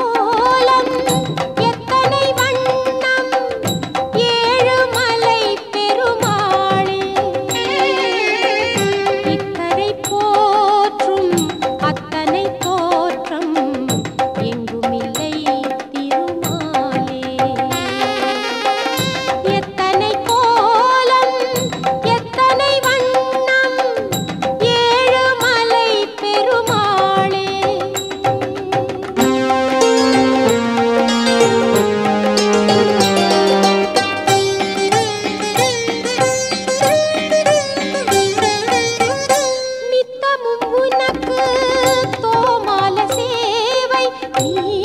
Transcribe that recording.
మూలం ¡Gracias!